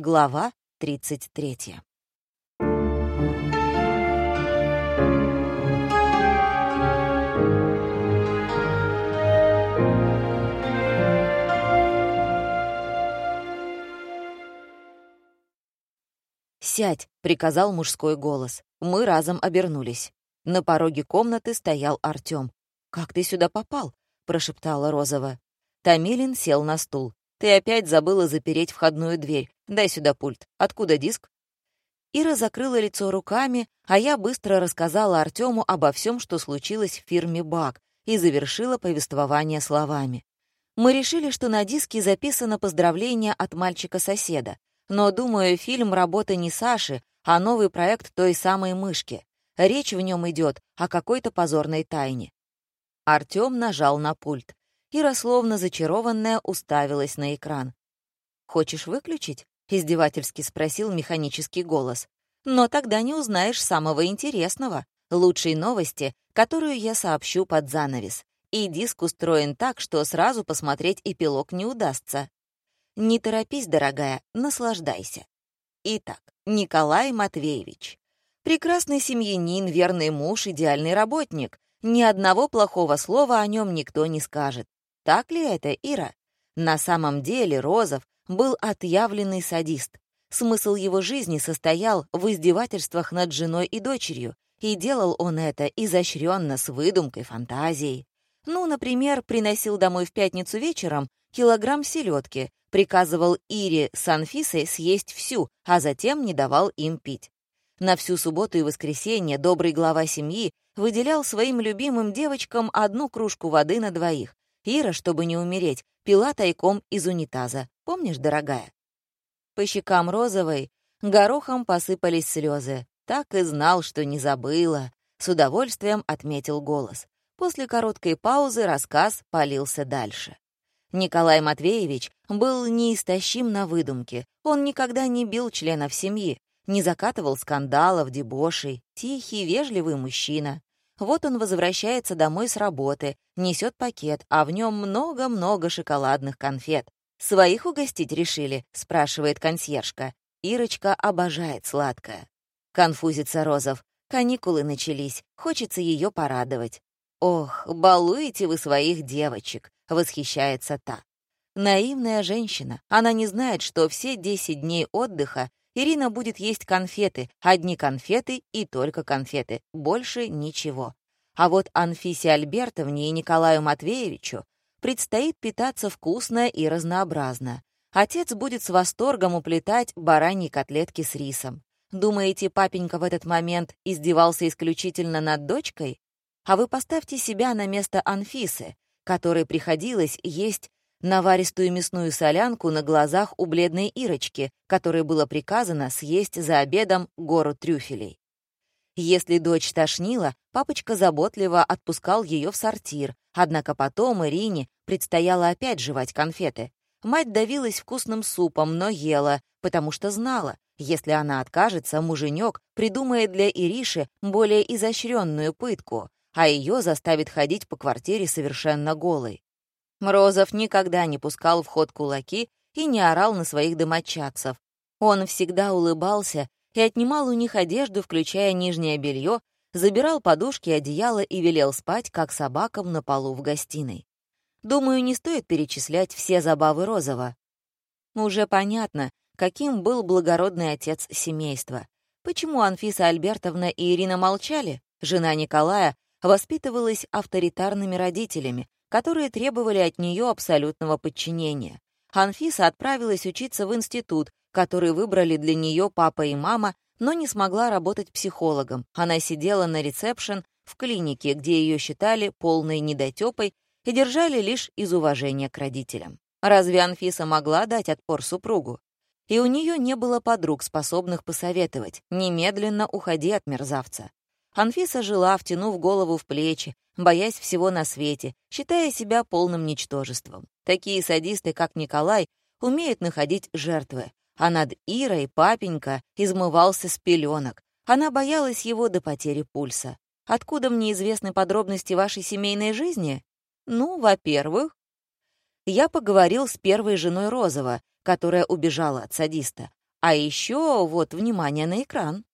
Глава 33. «Сядь», — приказал мужской голос. Мы разом обернулись. На пороге комнаты стоял Артём. «Как ты сюда попал?» — прошептала Розова. Томилин сел на стул. «Ты опять забыла запереть входную дверь. Дай сюда пульт. Откуда диск?» Ира закрыла лицо руками, а я быстро рассказала Артему обо всем, что случилось в фирме «Бак», и завершила повествование словами. Мы решили, что на диске записано поздравление от мальчика-соседа. Но, думаю, фильм — работа не Саши, а новый проект той самой мышки. Речь в нем идет о какой-то позорной тайне. Артем нажал на пульт. Ира, словно зачарованная, уставилась на экран. «Хочешь выключить?» — издевательски спросил механический голос. «Но тогда не узнаешь самого интересного, лучшей новости, которую я сообщу под занавес. И диск устроен так, что сразу посмотреть эпилог не удастся. Не торопись, дорогая, наслаждайся. Итак, Николай Матвеевич. Прекрасный семьянин, верный муж, идеальный работник. Ни одного плохого слова о нем никто не скажет. Так ли это, Ира? На самом деле Розов был отъявленный садист. Смысл его жизни состоял в издевательствах над женой и дочерью, и делал он это изощренно, с выдумкой, фантазией. Ну, например, приносил домой в пятницу вечером килограмм селедки, приказывал Ире с Анфисой съесть всю, а затем не давал им пить. На всю субботу и воскресенье добрый глава семьи выделял своим любимым девочкам одну кружку воды на двоих. Ира, чтобы не умереть, пила тайком из унитаза. Помнишь, дорогая? По щекам розовой горохом посыпались слезы. Так и знал, что не забыла. С удовольствием отметил голос. После короткой паузы рассказ полился дальше. Николай Матвеевич был неистощим на выдумке. Он никогда не бил членов семьи, не закатывал скандалов, дебошей. Тихий, вежливый мужчина. Вот он возвращается домой с работы, несет пакет, а в нем много-много шоколадных конфет. «Своих угостить решили?» — спрашивает консьержка. Ирочка обожает сладкое. Конфузится Розов. Каникулы начались, хочется ее порадовать. «Ох, балуете вы своих девочек!» — восхищается та. Наивная женщина. Она не знает, что все 10 дней отдыха Ирина будет есть конфеты, одни конфеты и только конфеты, больше ничего. А вот Анфисе Альбертовне и Николаю Матвеевичу предстоит питаться вкусно и разнообразно. Отец будет с восторгом уплетать бараньи котлетки с рисом. Думаете, папенька в этот момент издевался исключительно над дочкой? А вы поставьте себя на место Анфисы, которой приходилось есть наваристую мясную солянку на глазах у бледной Ирочки, которой было приказано съесть за обедом гору трюфелей. Если дочь тошнила, папочка заботливо отпускал ее в сортир, однако потом Ирине предстояло опять жевать конфеты. Мать давилась вкусным супом, но ела, потому что знала, если она откажется, муженек придумает для Ириши более изощренную пытку, а ее заставит ходить по квартире совершенно голой. Морозов никогда не пускал в ход кулаки и не орал на своих домочадцев. Он всегда улыбался и отнимал у них одежду, включая нижнее белье, забирал подушки, одеяло и велел спать, как собакам на полу в гостиной. Думаю, не стоит перечислять все забавы Розова. Уже понятно, каким был благородный отец семейства. Почему Анфиса Альбертовна и Ирина молчали? Жена Николая воспитывалась авторитарными родителями, которые требовали от нее абсолютного подчинения. Анфиса отправилась учиться в институт, который выбрали для нее папа и мама, но не смогла работать психологом. Она сидела на ресепшн в клинике, где ее считали полной недотепой и держали лишь из уважения к родителям. Разве Анфиса могла дать отпор супругу? И у нее не было подруг, способных посоветовать. Немедленно уходи от мерзавца. Анфиса жила, втянув голову в плечи, боясь всего на свете, считая себя полным ничтожеством. Такие садисты, как Николай, умеют находить жертвы. А над Ирой папенька измывался с пеленок. Она боялась его до потери пульса. Откуда мне известны подробности вашей семейной жизни? Ну, во-первых, я поговорил с первой женой Розова, которая убежала от садиста. А еще вот внимание на экран.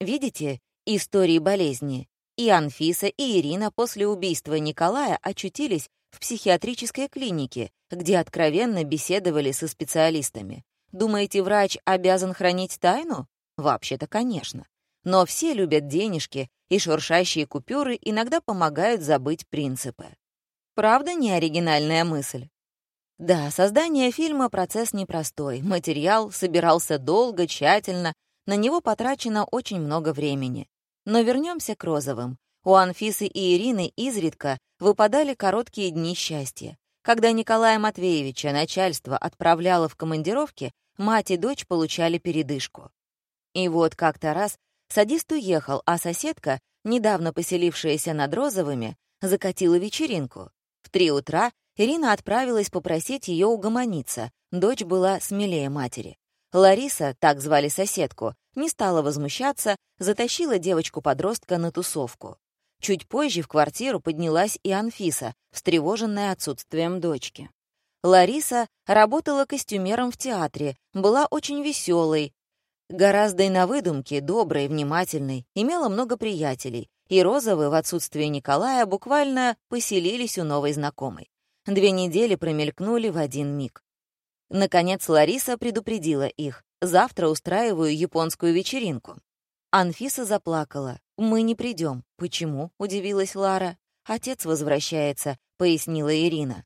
Видите, истории болезни. И Анфиса, и Ирина после убийства Николая очутились в психиатрической клинике, где откровенно беседовали со специалистами. Думаете, врач обязан хранить тайну? Вообще-то, конечно. Но все любят денежки, и шуршащие купюры иногда помогают забыть принципы. Правда, не оригинальная мысль? Да, создание фильма — процесс непростой. Материал собирался долго, тщательно, на него потрачено очень много времени. Но вернемся к Розовым. У Анфисы и Ирины изредка выпадали короткие дни счастья. Когда Николая Матвеевича начальство отправляло в командировки, мать и дочь получали передышку. И вот как-то раз садист уехал, а соседка, недавно поселившаяся над Розовыми, закатила вечеринку. В три утра Ирина отправилась попросить ее угомониться, дочь была смелее матери. Лариса, так звали соседку, не стала возмущаться, затащила девочку-подростка на тусовку. Чуть позже в квартиру поднялась и Анфиса, встревоженная отсутствием дочки. Лариса работала костюмером в театре, была очень веселой, гораздо и на выдумке, доброй, внимательной, имела много приятелей, и Розовы в отсутствие Николая буквально поселились у новой знакомой. Две недели промелькнули в один миг. Наконец Лариса предупредила их. «Завтра устраиваю японскую вечеринку». Анфиса заплакала. «Мы не придем». «Почему?» — удивилась Лара. «Отец возвращается», — пояснила Ирина.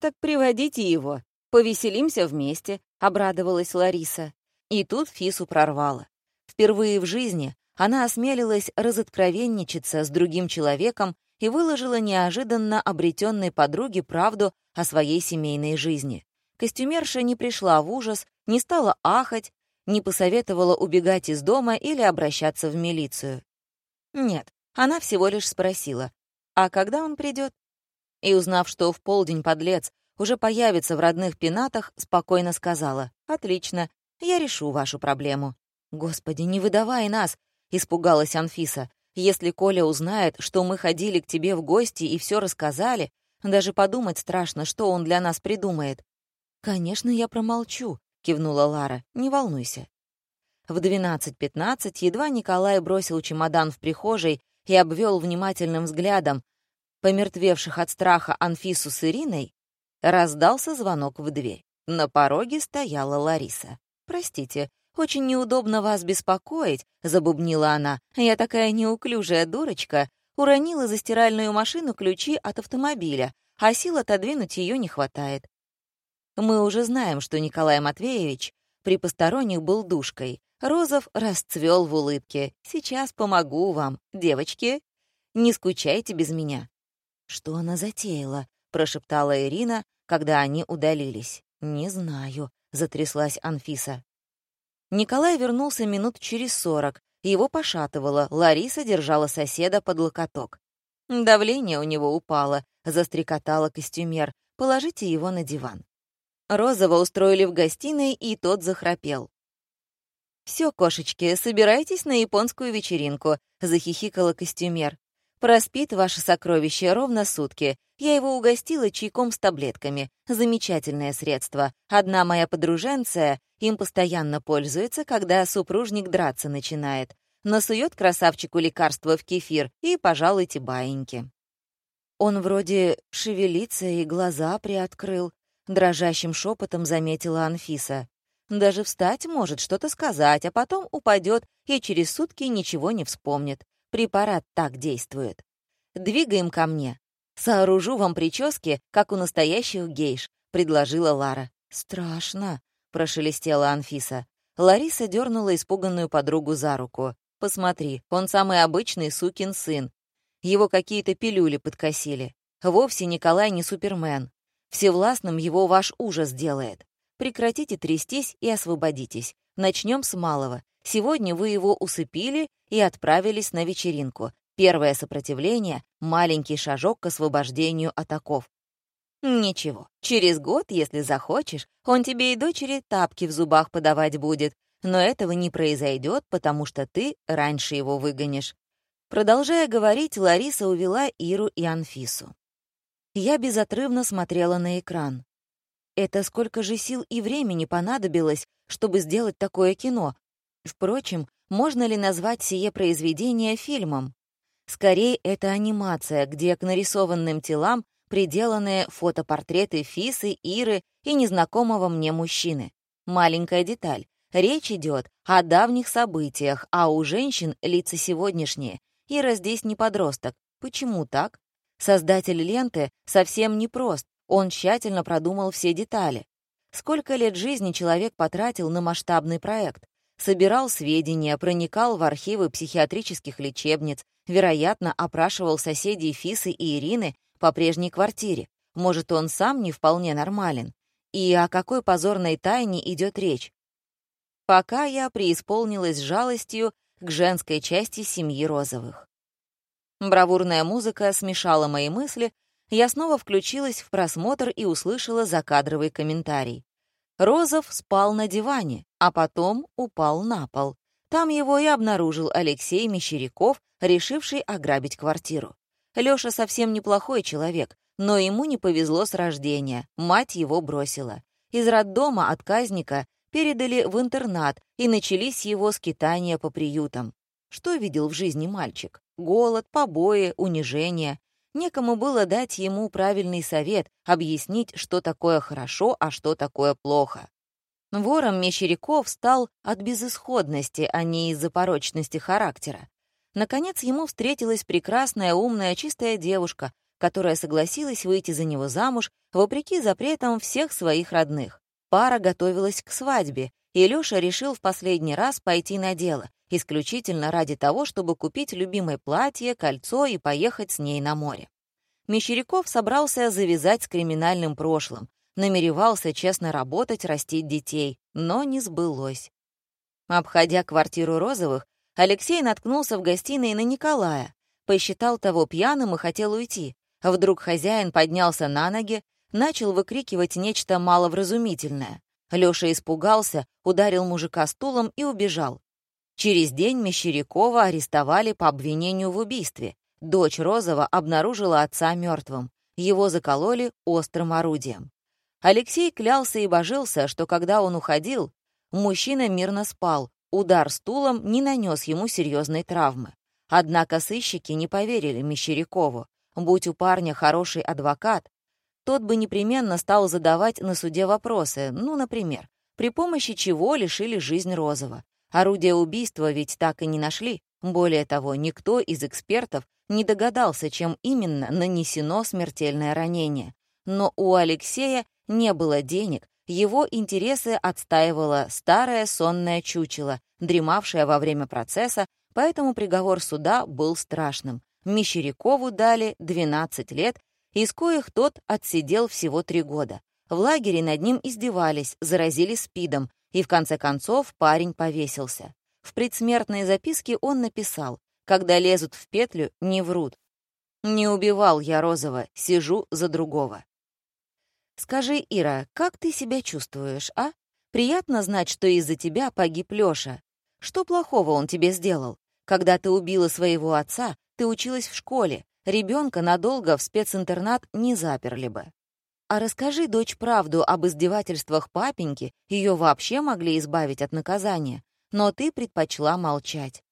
«Так приводите его. Повеселимся вместе», — обрадовалась Лариса. И тут Фису прорвало. Впервые в жизни она осмелилась разоткровенничаться с другим человеком и выложила неожиданно обретенной подруге правду о своей семейной жизни. Костюмерша не пришла в ужас, не стала ахать, не посоветовала убегать из дома или обращаться в милицию. Нет, она всего лишь спросила, а когда он придет? И узнав, что в полдень подлец уже появится в родных пенатах, спокойно сказала, «Отлично, я решу вашу проблему». «Господи, не выдавай нас!» — испугалась Анфиса. «Если Коля узнает, что мы ходили к тебе в гости и все рассказали, даже подумать страшно, что он для нас придумает». «Конечно, я промолчу», — кивнула Лара. «Не волнуйся». В 12.15 едва Николай бросил чемодан в прихожей и обвел внимательным взглядом помертвевших от страха Анфису с Ириной, раздался звонок в дверь. На пороге стояла Лариса. «Простите, очень неудобно вас беспокоить», — забубнила она. «Я такая неуклюжая дурочка». Уронила за стиральную машину ключи от автомобиля, а сил отодвинуть ее не хватает. Мы уже знаем, что Николай Матвеевич при посторонних был душкой. Розов расцвел в улыбке. «Сейчас помогу вам, девочки. Не скучайте без меня». «Что она затеяла?» — прошептала Ирина, когда они удалились. «Не знаю», — затряслась Анфиса. Николай вернулся минут через сорок. Его пошатывало, Лариса держала соседа под локоток. «Давление у него упало», — застрекотала костюмер. «Положите его на диван». Розова устроили в гостиной, и тот захрапел. «Все, кошечки, собирайтесь на японскую вечеринку», — захихикала костюмер. «Проспит ваше сокровище ровно сутки. Я его угостила чайком с таблетками. Замечательное средство. Одна моя подруженция им постоянно пользуется, когда супружник драться начинает. Насует красавчику лекарство в кефир и, пожалуйте, баиньки». Он вроде шевелится и глаза приоткрыл, дрожащим шепотом заметила Анфиса. Даже встать может, что-то сказать, а потом упадет и через сутки ничего не вспомнит. Препарат так действует. Двигаем ко мне. Сооружу вам прически, как у настоящих гейш, предложила Лара. Страшно, прошелестела Анфиса. Лариса дернула испуганную подругу за руку. «Посмотри, он самый обычный сукин сын. Его какие-то пилюли подкосили. Вовсе Николай не супермен. Всевластным его ваш ужас делает. Прекратите трястись и освободитесь. Начнем с малого. Сегодня вы его усыпили и отправились на вечеринку. Первое сопротивление — маленький шажок к освобождению от оков. Ничего, через год, если захочешь, он тебе и дочери тапки в зубах подавать будет. Но этого не произойдет, потому что ты раньше его выгонишь. Продолжая говорить, Лариса увела Иру и Анфису. Я безотрывно смотрела на экран. Это сколько же сил и времени понадобилось, чтобы сделать такое кино. Впрочем, можно ли назвать сие произведение фильмом? Скорее, это анимация, где к нарисованным телам приделаны фотопортреты Фисы, Иры и незнакомого мне мужчины. Маленькая деталь. Речь идет о давних событиях, а у женщин лица сегодняшние. Ира здесь не подросток. Почему так? Создатель ленты совсем непрост, он тщательно продумал все детали. Сколько лет жизни человек потратил на масштабный проект? Собирал сведения, проникал в архивы психиатрических лечебниц, вероятно, опрашивал соседей Фисы и Ирины по прежней квартире. Может, он сам не вполне нормален? И о какой позорной тайне идет речь? Пока я преисполнилась жалостью к женской части семьи Розовых. Бравурная музыка смешала мои мысли, я снова включилась в просмотр и услышала закадровый комментарий. Розов спал на диване, а потом упал на пол. Там его и обнаружил Алексей Мещеряков, решивший ограбить квартиру. Лёша совсем неплохой человек, но ему не повезло с рождения, мать его бросила. Из роддома отказника передали в интернат, и начались его скитания по приютам. Что видел в жизни мальчик? Голод, побои, унижение. Некому было дать ему правильный совет, объяснить, что такое хорошо, а что такое плохо. Вором Мещеряков стал от безысходности, а не из-за порочности характера. Наконец ему встретилась прекрасная, умная, чистая девушка, которая согласилась выйти за него замуж вопреки запретам всех своих родных. Пара готовилась к свадьбе, и Лёша решил в последний раз пойти на дело, исключительно ради того, чтобы купить любимое платье, кольцо и поехать с ней на море. Мещеряков собрался завязать с криминальным прошлым, намеревался честно работать, растить детей, но не сбылось. Обходя квартиру Розовых, Алексей наткнулся в гостиной на Николая, посчитал того пьяным и хотел уйти. Вдруг хозяин поднялся на ноги, начал выкрикивать нечто маловразумительное. Лёша испугался, ударил мужика стулом и убежал. Через день Мещерякова арестовали по обвинению в убийстве. Дочь Розова обнаружила отца мертвым. Его закололи острым орудием. Алексей клялся и божился, что когда он уходил, мужчина мирно спал, удар стулом не нанес ему серьезной травмы. Однако сыщики не поверили Мещерякову. Будь у парня хороший адвокат, тот бы непременно стал задавать на суде вопросы, ну, например, при помощи чего лишили жизнь Розова. Орудие убийства ведь так и не нашли. Более того, никто из экспертов не догадался, чем именно нанесено смертельное ранение. Но у Алексея не было денег, его интересы отстаивало старое сонное чучело, дремавшее во время процесса, поэтому приговор суда был страшным. Мещерякову дали 12 лет, из коих тот отсидел всего три года. В лагере над ним издевались, заразили СПИДом, и в конце концов парень повесился. В предсмертной записке он написал, «Когда лезут в петлю, не врут. Не убивал я Розова, сижу за другого». «Скажи, Ира, как ты себя чувствуешь, а? Приятно знать, что из-за тебя погиб Лёша. Что плохого он тебе сделал? Когда ты убила своего отца, ты училась в школе, ребенка надолго в специнтернат не заперли бы. А расскажи, дочь, правду об издевательствах папеньки, ее вообще могли избавить от наказания, но ты предпочла молчать.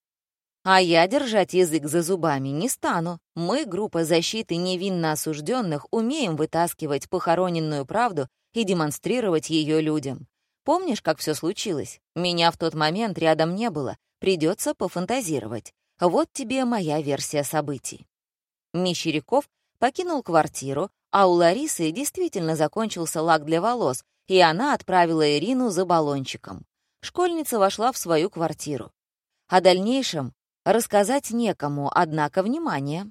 А я держать язык за зубами не стану. Мы, группа защиты невинно осужденных, умеем вытаскивать похороненную правду и демонстрировать ее людям. Помнишь, как все случилось? Меня в тот момент рядом не было, придется пофантазировать. Вот тебе моя версия событий. Мещеряков покинул квартиру, а у Ларисы действительно закончился лак для волос, и она отправила Ирину за баллончиком. Школьница вошла в свою квартиру. О дальнейшем рассказать некому, однако, внимание.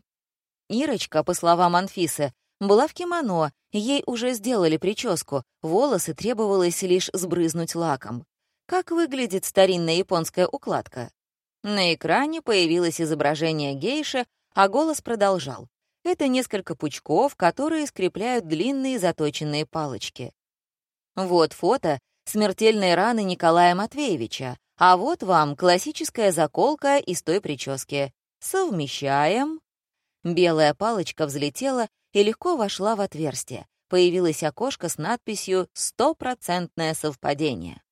Ирочка, по словам Анфисы, была в кимоно, ей уже сделали прическу, волосы требовалось лишь сбрызнуть лаком. Как выглядит старинная японская укладка? На экране появилось изображение гейши, а голос продолжал. Это несколько пучков, которые скрепляют длинные заточенные палочки. Вот фото смертельной раны Николая Матвеевича, а вот вам классическая заколка из той прически. Совмещаем. Белая палочка взлетела и легко вошла в отверстие. Появилось окошко с надписью «Стопроцентное совпадение».